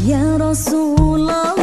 Ya Rasulullah.